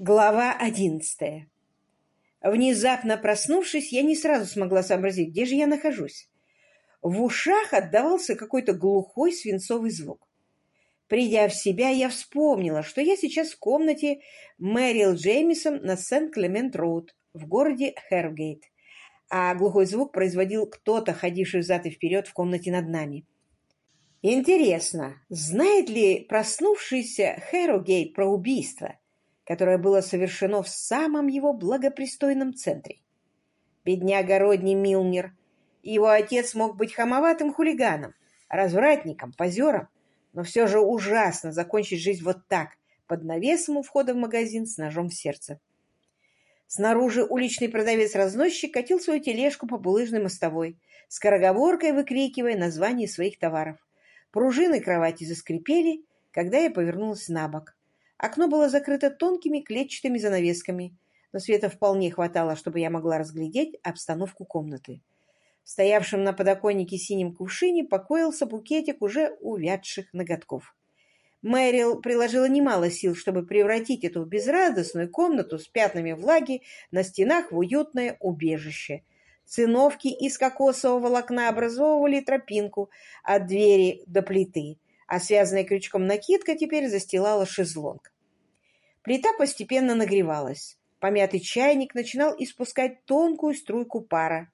Глава одиннадцатая. Внезапно проснувшись, я не сразу смогла сообразить, где же я нахожусь. В ушах отдавался какой-то глухой свинцовый звук. Придя в себя, я вспомнила, что я сейчас в комнате Мэрил Джеймисон на Сент-Клемент-Роуд в городе Хергейт, а глухой звук производил кто-то, ходивший взад и вперед в комнате над нами. Интересно, знает ли проснувшийся Хэрогейт про убийство? Которое было совершено в самом его благопристойном центре. Бедняга Родни Милнер. Его отец мог быть хамоватым хулиганом, развратником, позером, но все же ужасно закончить жизнь вот так, под навесом у входа в магазин с ножом в сердце. Снаружи уличный продавец-разносчик катил свою тележку по булыжной мостовой, скороговоркой выкрикивая названия своих товаров. Пружины кровати заскрипели, когда я повернулась на бок. Окно было закрыто тонкими клетчатыми занавесками, но света вполне хватало, чтобы я могла разглядеть обстановку комнаты. В стоявшем на подоконнике синем кувшине покоился букетик уже увядших ноготков. Мэрил приложила немало сил, чтобы превратить эту безрадостную комнату с пятнами влаги на стенах в уютное убежище. Циновки из кокосового волокна образовывали тропинку от двери до плиты а связанная крючком накидка теперь застилала шезлонг. Плита постепенно нагревалась. Помятый чайник начинал испускать тонкую струйку пара.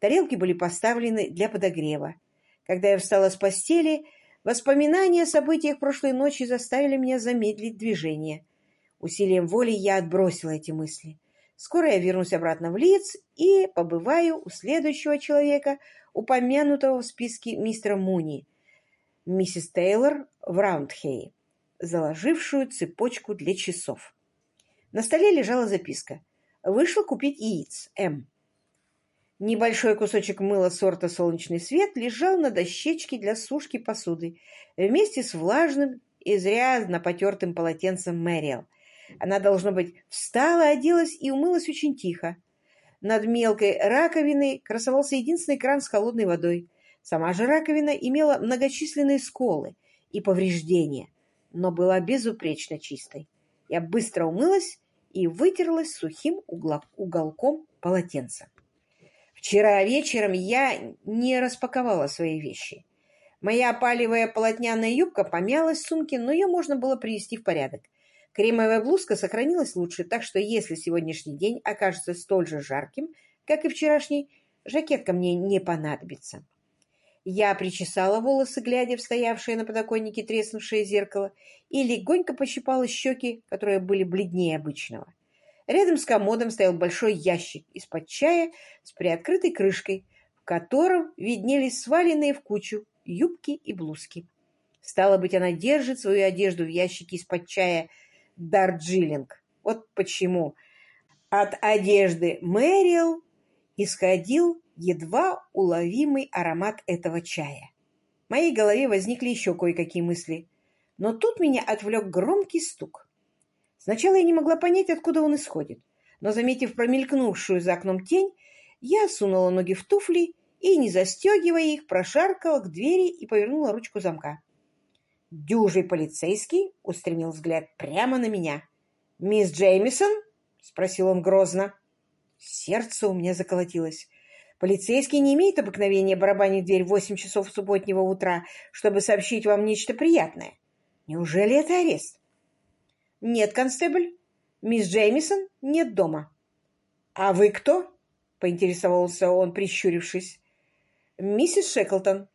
Тарелки были поставлены для подогрева. Когда я встала с постели, воспоминания о событиях прошлой ночи заставили меня замедлить движение. Усилием воли я отбросила эти мысли. Скоро я вернусь обратно в лиц и побываю у следующего человека, упомянутого в списке мистера Муни, миссис Тейлор в Раундхее, заложившую цепочку для часов. На столе лежала записка. Вышла купить яиц. М. Небольшой кусочек мыла сорта «Солнечный свет» лежал на дощечке для сушки посуды вместе с влажным, изрядно потертым полотенцем Мэриэл. Она, должно быть, встала, оделась и умылась очень тихо. Над мелкой раковиной красовался единственный кран с холодной водой. Сама же раковина имела многочисленные сколы и повреждения, но была безупречно чистой. Я быстро умылась и вытерлась сухим уголком полотенца. Вчера вечером я не распаковала свои вещи. Моя палевая полотняная юбка помялась в сумке, но ее можно было привести в порядок. Кремовая блузка сохранилась лучше, так что если сегодняшний день окажется столь же жарким, как и вчерашний, жакетка мне не понадобится. Я причесала волосы, глядя в стоявшее на подоконнике треснувшее зеркало, и легонько пощипала щеки, которые были бледнее обычного. Рядом с комодом стоял большой ящик из-под чая с приоткрытой крышкой, в котором виднелись сваленные в кучу юбки и блузки. Стало быть, она держит свою одежду в ящике из-под чая Дарджилинг. Вот почему. От одежды Мэрил исходил едва уловимый аромат этого чая. В моей голове возникли еще кое-какие мысли, но тут меня отвлек громкий стук. Сначала я не могла понять, откуда он исходит, но, заметив промелькнувшую за окном тень, я сунула ноги в туфли и, не застегивая их, прошаркала к двери и повернула ручку замка. Дюжий полицейский устремил взгляд прямо на меня. «Мисс Джеймисон?» — спросил он грозно. Сердце у меня заколотилось. Полицейский не имеет обыкновения барабанить дверь в восемь часов субботнего утра, чтобы сообщить вам нечто приятное. Неужели это арест? Нет, констебль. Мисс Джеймисон нет дома. А вы кто? Поинтересовался он, прищурившись. Миссис Шеклтон.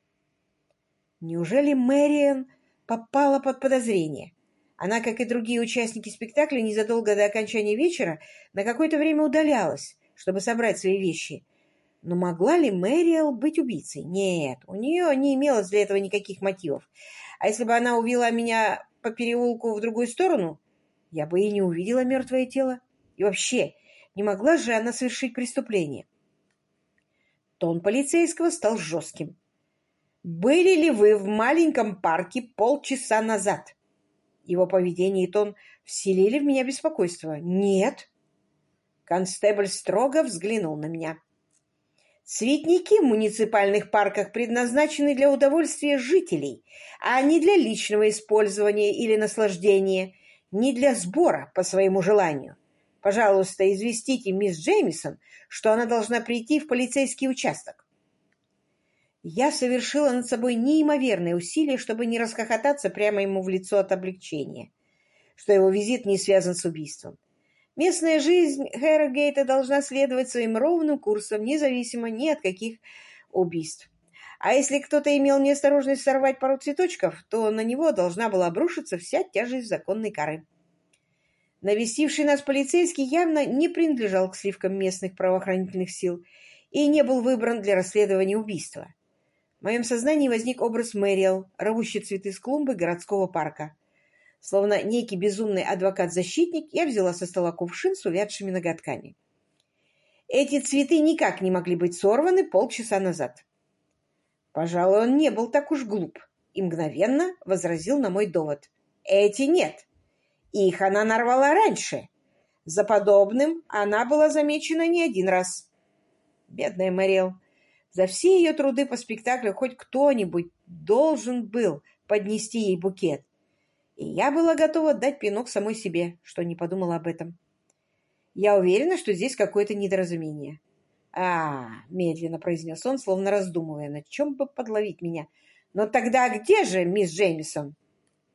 Неужели Мэриан попала под подозрение? Она, как и другие участники спектакля, незадолго до окончания вечера на какое-то время удалялась, чтобы собрать свои вещи — но могла ли Мэриэл быть убийцей? Нет, у нее не имелось для этого никаких мотивов. А если бы она увела меня по переулку в другую сторону, я бы и не увидела мертвое тело. И вообще, не могла же она совершить преступление. Тон полицейского стал жестким. «Были ли вы в маленьком парке полчаса назад?» Его поведение и тон вселили в меня беспокойство. «Нет». Констебль строго взглянул на меня. Цветники в муниципальных парках предназначены для удовольствия жителей, а не для личного использования или наслаждения. не для сбора по своему желанию. Пожалуйста, известите мисс Джеймисон, что она должна прийти в полицейский участок. Я совершила над собой неимоверные усилия, чтобы не расхохотаться прямо ему в лицо от облегчения, что его визит не связан с убийством. Местная жизнь Хэррогейта должна следовать своим ровным курсом, независимо ни от каких убийств. А если кто-то имел неосторожность сорвать пару цветочков, то на него должна была обрушиться вся тяжесть законной кары. Навестивший нас полицейский явно не принадлежал к сливкам местных правоохранительных сил и не был выбран для расследования убийства. В моем сознании возник образ Мэриэл, рвущий цветы с клумбы городского парка. Словно некий безумный адвокат-защитник, я взяла со стола кувшин с увядшими ноготками. Эти цветы никак не могли быть сорваны полчаса назад. Пожалуй, он не был так уж глуп и мгновенно возразил на мой довод. Эти нет. Их она нарвала раньше. За подобным она была замечена не один раз. Бедная Мэриэл. За все ее труды по спектаклю хоть кто-нибудь должен был поднести ей букет. И я была готова дать пинок самой себе, что не подумала об этом. Я уверена, что здесь какое-то недоразумение. А, медленно произнес он, словно раздумывая, на чем бы подловить меня. Но тогда где же мисс Джеймисон?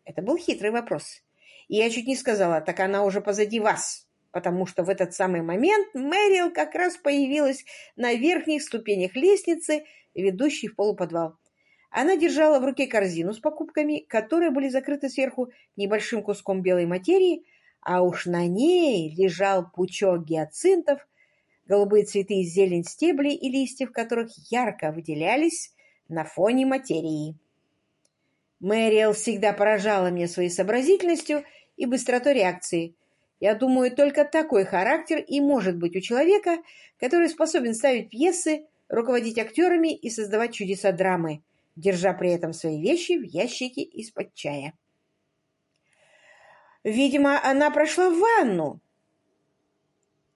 Это был хитрый вопрос. И я чуть не сказала, так она уже позади вас потому что в этот самый момент Мэрил как раз появилась на верхних ступенях лестницы, ведущей в полуподвал. Она держала в руке корзину с покупками, которые были закрыты сверху небольшим куском белой материи, а уж на ней лежал пучок гиацинтов, голубые цветы и зелень стеблей и листьев, которых ярко выделялись на фоне материи. Мэриэл всегда поражала меня своей сообразительностью и быстротой реакции – я думаю, только такой характер и может быть у человека, который способен ставить пьесы, руководить актерами и создавать чудеса драмы, держа при этом свои вещи в ящике из-под чая. Видимо, она прошла в ванну.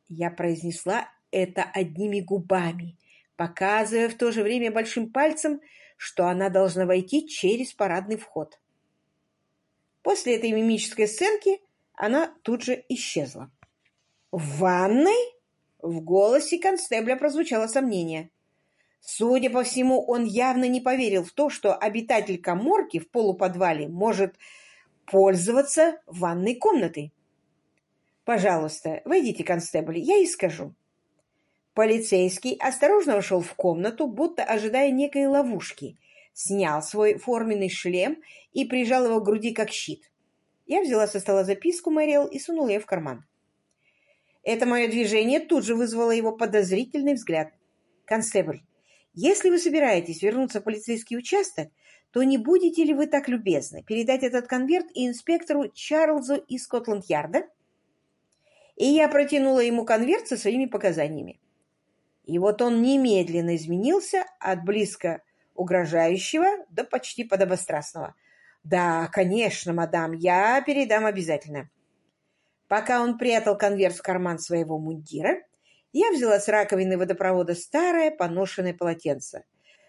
Я произнесла это одними губами, показывая в то же время большим пальцем, что она должна войти через парадный вход. После этой мимической сценки она тут же исчезла. «В ванной?» В голосе констебля прозвучало сомнение. Судя по всему, он явно не поверил в то, что обитатель коморки в полуподвале может пользоваться ванной комнатой. «Пожалуйста, войдите, констебль, я и скажу». Полицейский осторожно вошел в комнату, будто ожидая некой ловушки, снял свой форменный шлем и прижал его к груди как щит. Я взяла со стола записку Мэриэл и сунула ее в карман. Это мое движение тут же вызвало его подозрительный взгляд. «Констебль, если вы собираетесь вернуться в полицейский участок, то не будете ли вы так любезны передать этот конверт и инспектору Чарльзу из Скотланд-Ярда?» И я протянула ему конверт со своими показаниями. И вот он немедленно изменился от близко угрожающего до почти подобострастного – «Да, конечно, мадам, я передам обязательно». Пока он прятал конверт в карман своего мундира, я взяла с раковины водопровода старое поношенное полотенце.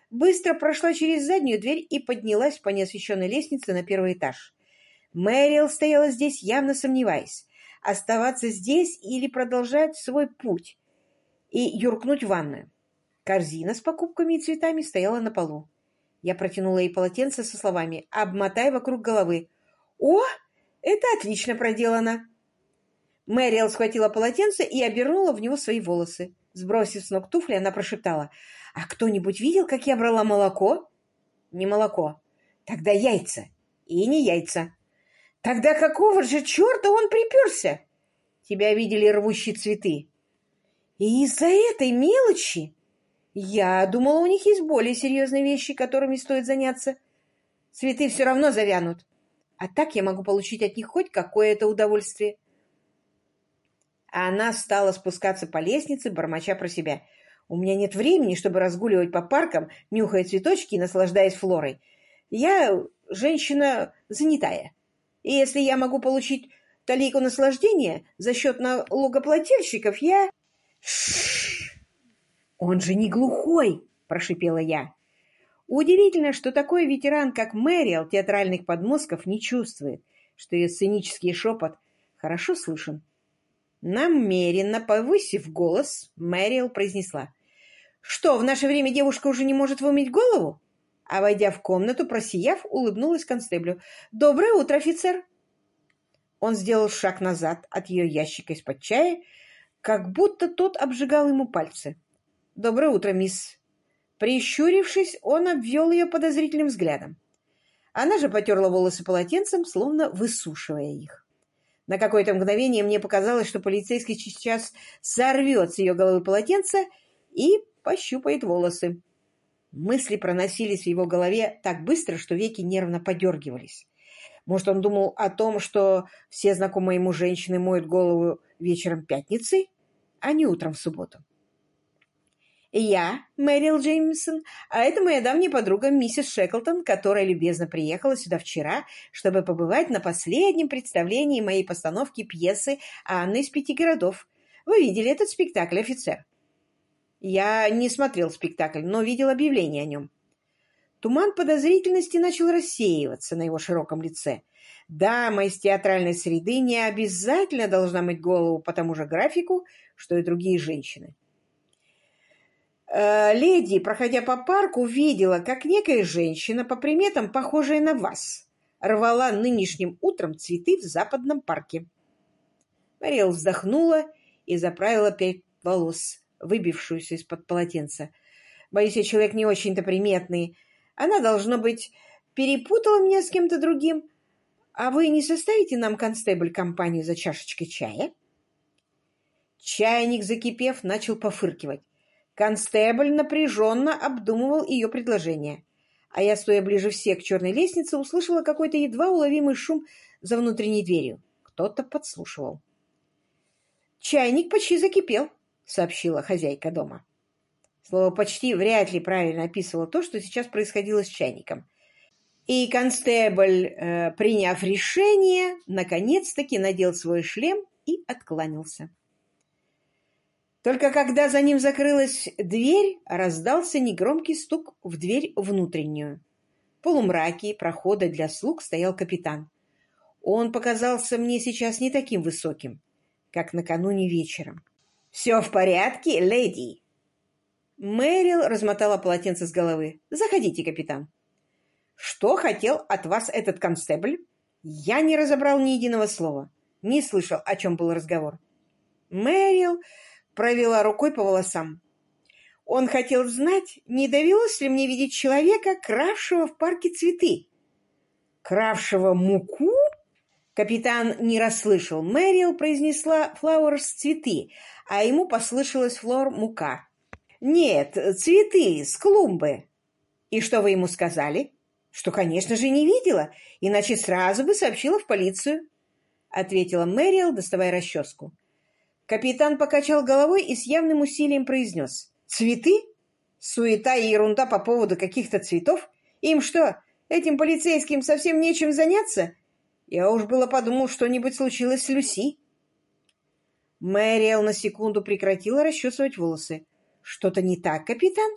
Быстро прошла через заднюю дверь и поднялась по неосвещенной лестнице на первый этаж. Мэрил стояла здесь, явно сомневаясь, оставаться здесь или продолжать свой путь и юркнуть в ванную. Корзина с покупками и цветами стояла на полу. Я протянула ей полотенце со словами «Обмотай вокруг головы». «О, это отлично проделано!» Мэриэл схватила полотенце и обернула в него свои волосы. Сбросив с ног туфли, она прошептала. «А кто-нибудь видел, как я брала молоко?» «Не молоко. Тогда яйца. И не яйца. Тогда какого же черта он приперся?» «Тебя видели рвущие цветы». «И из-за этой мелочи?» Я думала, у них есть более серьезные вещи, которыми стоит заняться. Цветы все равно завянут. А так я могу получить от них хоть какое-то удовольствие. Она стала спускаться по лестнице, бормоча про себя. У меня нет времени, чтобы разгуливать по паркам, нюхая цветочки и наслаждаясь флорой. Я женщина занятая. И если я могу получить талику наслаждения за счет налогоплательщиков, я... Ш «Он же не глухой!» – прошипела я. Удивительно, что такой ветеран, как Мэриэл, театральных подмозгов не чувствует. что ее сценический шепот хорошо слышен. Намеренно повысив голос, Мэриэл произнесла. «Что, в наше время девушка уже не может вымыть голову?» А, войдя в комнату, просияв, улыбнулась констеблю. «Доброе утро, офицер!» Он сделал шаг назад от ее ящика из-под чая, как будто тот обжигал ему пальцы. «Доброе утро, мисс!» Прищурившись, он обвел ее подозрительным взглядом. Она же потерла волосы полотенцем, словно высушивая их. На какое-то мгновение мне показалось, что полицейский сейчас сорвет с ее головы полотенце и пощупает волосы. Мысли проносились в его голове так быстро, что веки нервно подергивались. Может, он думал о том, что все знакомые ему женщины моют голову вечером пятницы, а не утром в субботу. «Я Мэрил Джеймсон, а это моя давняя подруга миссис Шеклтон, которая любезно приехала сюда вчера, чтобы побывать на последнем представлении моей постановки пьесы «Анна из пяти городов». Вы видели этот спектакль, офицер?» Я не смотрел спектакль, но видел объявление о нем. Туман подозрительности начал рассеиваться на его широком лице. Дама из театральной среды не обязательно должна мыть голову по тому же графику, что и другие женщины. Э, леди, проходя по парку, видела, как некая женщина, по приметам похожая на вас, рвала нынешним утром цветы в западном парке. Мариэл вздохнула и заправила пять волос выбившуюся из-под полотенца. Боюсь, я человек не очень-то приметный. Она, должно быть, перепутала меня с кем-то другим. А вы не составите нам, констебль, компанию за чашечкой чая? Чайник, закипев, начал пофыркивать. Констебль напряженно обдумывал ее предложение. А я, стоя ближе всех к черной лестнице, услышала какой-то едва уловимый шум за внутренней дверью. Кто-то подслушивал. Чайник почти закипел сообщила хозяйка дома. Слово «почти» вряд ли правильно описывало то, что сейчас происходило с чайником. И констебль, э, приняв решение, наконец-таки надел свой шлем и откланялся. Только когда за ним закрылась дверь, раздался негромкий стук в дверь внутреннюю. В полумраке прохода для слуг стоял капитан. Он показался мне сейчас не таким высоким, как накануне вечером. «Все в порядке, леди?» Мэрил размотала полотенце с головы. «Заходите, капитан». «Что хотел от вас этот констебль?» Я не разобрал ни единого слова. Не слышал, о чем был разговор. Мэрил провела рукой по волосам. Он хотел знать, не довелось ли мне видеть человека, кравшего в парке цветы. Кравшего муку? Капитан не расслышал. Мэрил произнесла «флауэрс» — цветы, а ему послышалось «флор» — мука. «Нет, цветы с клумбы». «И что вы ему сказали?» «Что, конечно же, не видела, иначе сразу бы сообщила в полицию», — ответила Мэрил, доставая расческу. Капитан покачал головой и с явным усилием произнес. «Цветы? Суета и ерунда по поводу каких-то цветов? Им что, этим полицейским совсем нечем заняться?» Я уж было подумал, что-нибудь случилось с Люси. Мэриэл на секунду прекратила расчесывать волосы. «Что-то не так, капитан?»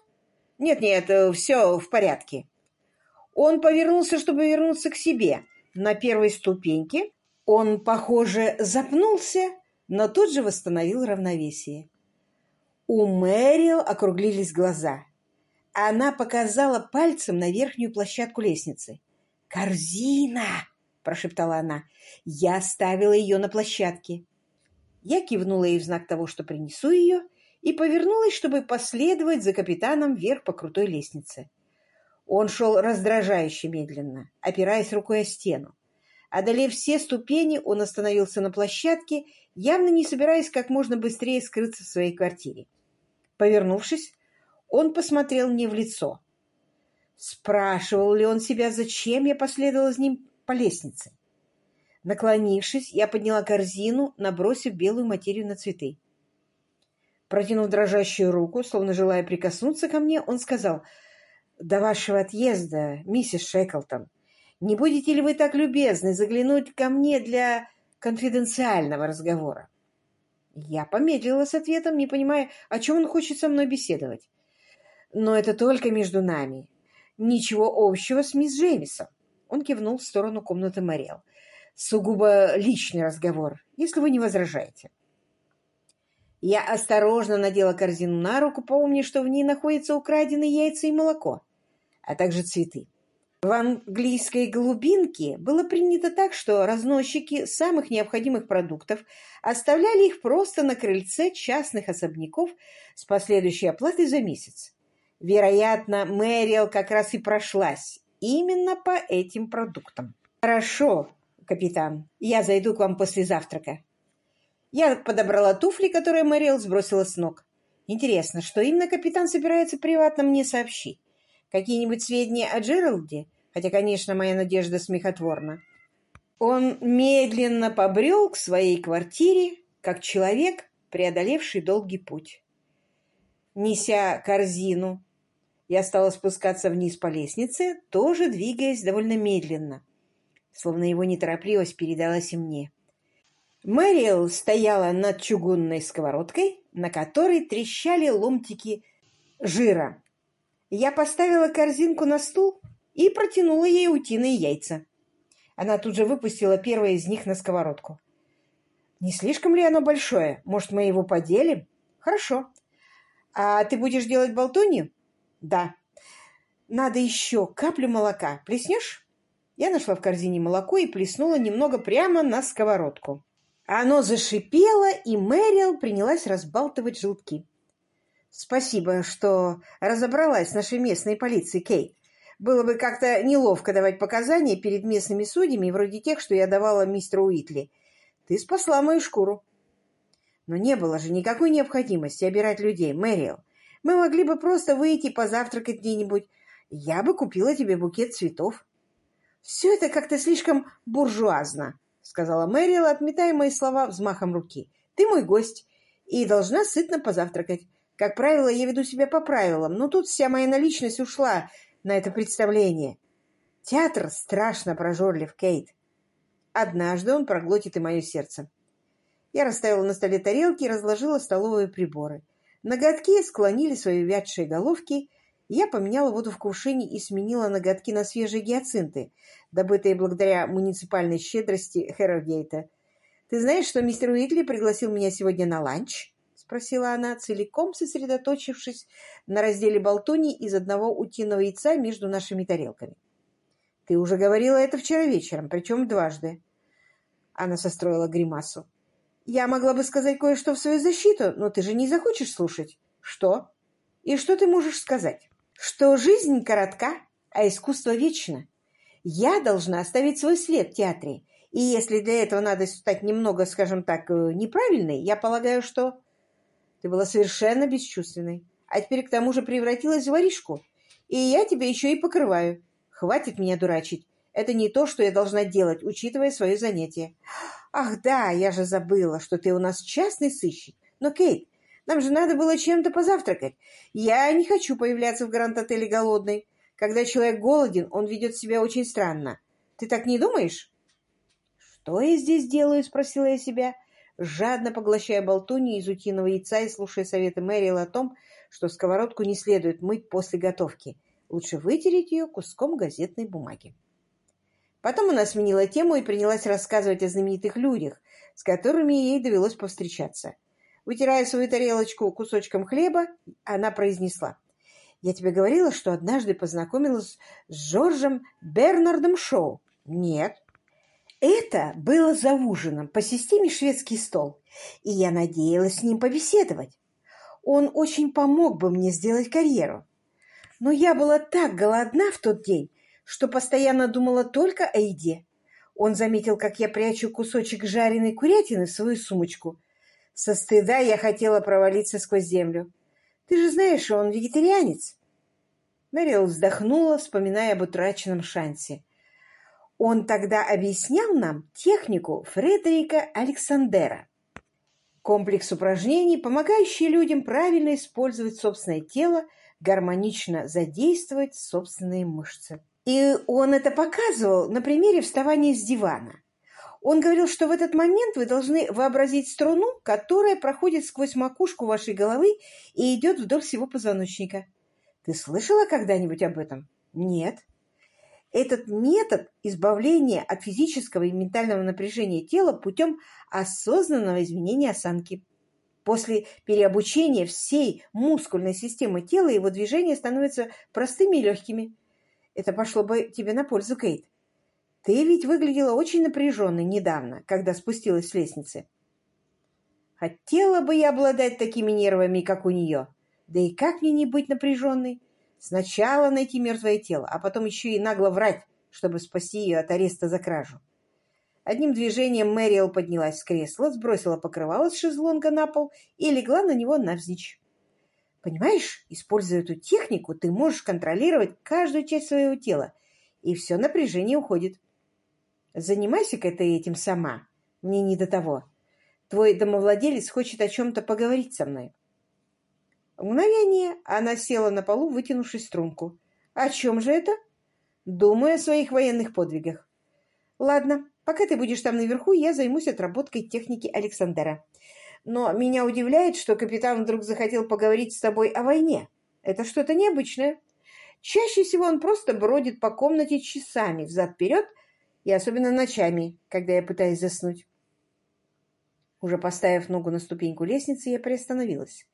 «Нет-нет, э, все в порядке». Он повернулся, чтобы вернуться к себе. На первой ступеньке он, похоже, запнулся, но тут же восстановил равновесие. У Мэриэл округлились глаза. Она показала пальцем на верхнюю площадку лестницы. «Корзина!» — прошептала она. «Я оставила ее на площадке». Я кивнула ей в знак того, что принесу ее, и повернулась, чтобы последовать за капитаном вверх по крутой лестнице. Он шел раздражающе медленно, опираясь рукой о стену. Одолев все ступени, он остановился на площадке, явно не собираясь как можно быстрее скрыться в своей квартире. Повернувшись, он посмотрел мне в лицо. Спрашивал ли он себя, зачем я последовала за ним по лестнице. Наклонившись, я подняла корзину, набросив белую материю на цветы. Протянув дрожащую руку, словно желая прикоснуться ко мне, он сказал, «До вашего отъезда, миссис Шеклтон, не будете ли вы так любезны заглянуть ко мне для конфиденциального разговора?» Я помедлила с ответом, не понимая, о чем он хочет со мной беседовать. «Но это только между нами. Ничего общего с мисс Джеймисон». Он кивнул в сторону комнаты Морел. сугубо личный разговор, если вы не возражаете. Я осторожно надела корзину на руку, помня, что в ней находятся украденные яйца и молоко, а также цветы. В английской глубинке было принято так, что разносчики самых необходимых продуктов оставляли их просто на крыльце частных особняков с последующей оплатой за месяц. Вероятно, Мэриэл как раз и прошлась именно по этим продуктам. «Хорошо, капитан, я зайду к вам после завтрака». Я подобрала туфли, которые Мэриэл сбросила с ног. Интересно, что именно капитан собирается приватно мне сообщить? Какие-нибудь сведения о Джералде? Хотя, конечно, моя надежда смехотворна. Он медленно побрел к своей квартире, как человек, преодолевший долгий путь. Неся корзину, я стала спускаться вниз по лестнице, тоже двигаясь довольно медленно, словно его неторопливость передалась и мне. Мэриэл стояла над чугунной сковородкой, на которой трещали ломтики жира. Я поставила корзинку на стул и протянула ей утиные яйца. Она тут же выпустила первое из них на сковородку. «Не слишком ли оно большое? Может, мы его поделим?» «Хорошо. А ты будешь делать болтунью?» «Да. Надо еще каплю молока. Плеснешь?» Я нашла в корзине молоко и плеснула немного прямо на сковородку. Оно зашипело, и Мэрил принялась разбалтывать желтки. Спасибо, что разобралась с нашей местной полицией, Кей. Было бы как-то неловко давать показания перед местными судьями, вроде тех, что я давала мистеру Уитли. Ты спасла мою шкуру. Но не было же никакой необходимости обирать людей, Мэрил. Мы могли бы просто выйти позавтракать где-нибудь. Я бы купила тебе букет цветов. Все это как-то слишком буржуазно, — сказала Мэрил, отметая мои слова взмахом руки. Ты мой гость и должна сытно позавтракать. Как правило, я веду себя по правилам, но тут вся моя наличность ушла на это представление. Театр страшно прожорлив, Кейт. Однажды он проглотит и мое сердце. Я расставила на столе тарелки и разложила столовые приборы. Ноготки склонили свои вятшие головки. Я поменяла воду в кувшине и сменила ноготки на свежие гиацинты, добытые благодаря муниципальной щедрости Хэррогейта. «Ты знаешь, что мистер Уитли пригласил меня сегодня на ланч?» Спросила она, целиком сосредоточившись на разделе болтуни из одного утиного яйца между нашими тарелками. «Ты уже говорила это вчера вечером, причем дважды». Она состроила гримасу. «Я могла бы сказать кое-что в свою защиту, но ты же не захочешь слушать». «Что? И что ты можешь сказать?» «Что жизнь коротка, а искусство вечно. Я должна оставить свой след в театре, и если для этого надо стать немного, скажем так, э, неправильной, я полагаю, что...» Ты была совершенно бесчувственной, а теперь к тому же превратилась в воришку. И я тебя еще и покрываю. Хватит меня дурачить. Это не то, что я должна делать, учитывая свое занятие. Ах да, я же забыла, что ты у нас частный сыщик. Но, Кейт, нам же надо было чем-то позавтракать. Я не хочу появляться в Гранд-отеле голодной. Когда человек голоден, он ведет себя очень странно. Ты так не думаешь? Что я здесь делаю? Спросила я себя жадно поглощая болтунью из утиного яйца и слушая советы Мэрил о том, что сковородку не следует мыть после готовки. Лучше вытереть ее куском газетной бумаги. Потом она сменила тему и принялась рассказывать о знаменитых людях, с которыми ей довелось повстречаться. Вытирая свою тарелочку кусочком хлеба, она произнесла. «Я тебе говорила, что однажды познакомилась с Джорджем Бернардом Шоу?» «Нет». Это было за ужином по системе «Шведский стол», и я надеялась с ним побеседовать. Он очень помог бы мне сделать карьеру. Но я была так голодна в тот день, что постоянно думала только о еде. Он заметил, как я прячу кусочек жареной курятины в свою сумочку. Со стыда я хотела провалиться сквозь землю. Ты же знаешь, он вегетарианец. Мэрил вздохнула, вспоминая об утраченном шансе. Он тогда объяснял нам технику Фредерика Александера. Комплекс упражнений, помогающий людям правильно использовать собственное тело, гармонично задействовать собственные мышцы. И он это показывал на примере вставания с дивана. Он говорил, что в этот момент вы должны вообразить струну, которая проходит сквозь макушку вашей головы и идет вдоль всего позвоночника. Ты слышала когда-нибудь об этом? Нет. Этот метод избавления от физического и ментального напряжения тела путем осознанного изменения осанки. После переобучения всей мускульной системы тела его движения становятся простыми и легкими. Это пошло бы тебе на пользу, Кейт. Ты ведь выглядела очень напряженной недавно, когда спустилась с лестницы. Хотела бы я обладать такими нервами, как у нее. Да и как мне не быть напряженной? Сначала найти мертвое тело, а потом еще и нагло врать, чтобы спасти ее от ареста за кражу. Одним движением Мэриэл поднялась с кресла, сбросила покрывало с шезлонга на пол и легла на него навзничь. Понимаешь, используя эту технику, ты можешь контролировать каждую часть своего тела, и все напряжение уходит. Занимайся-ка ты этим сама. Мне не до того. Твой домовладелец хочет о чем-то поговорить со мной. В мгновение она села на полу, вытянувшись струнку. О чем же это? Думаю о своих военных подвигах. Ладно, пока ты будешь там наверху, я займусь отработкой техники Александра. Но меня удивляет, что капитан вдруг захотел поговорить с тобой о войне. Это что-то необычное. Чаще всего он просто бродит по комнате часами взад-вперед, и особенно ночами, когда я пытаюсь заснуть. Уже поставив ногу на ступеньку лестницы, я приостановилась.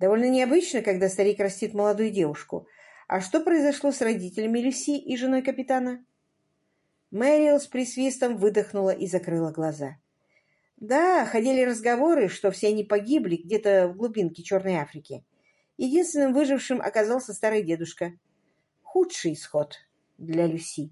Довольно необычно, когда старик растит молодую девушку. А что произошло с родителями Люси и женой капитана? Мэрил с присвистом выдохнула и закрыла глаза. Да, ходили разговоры, что все они погибли где-то в глубинке Черной Африки. Единственным выжившим оказался старый дедушка. Худший исход для Люси.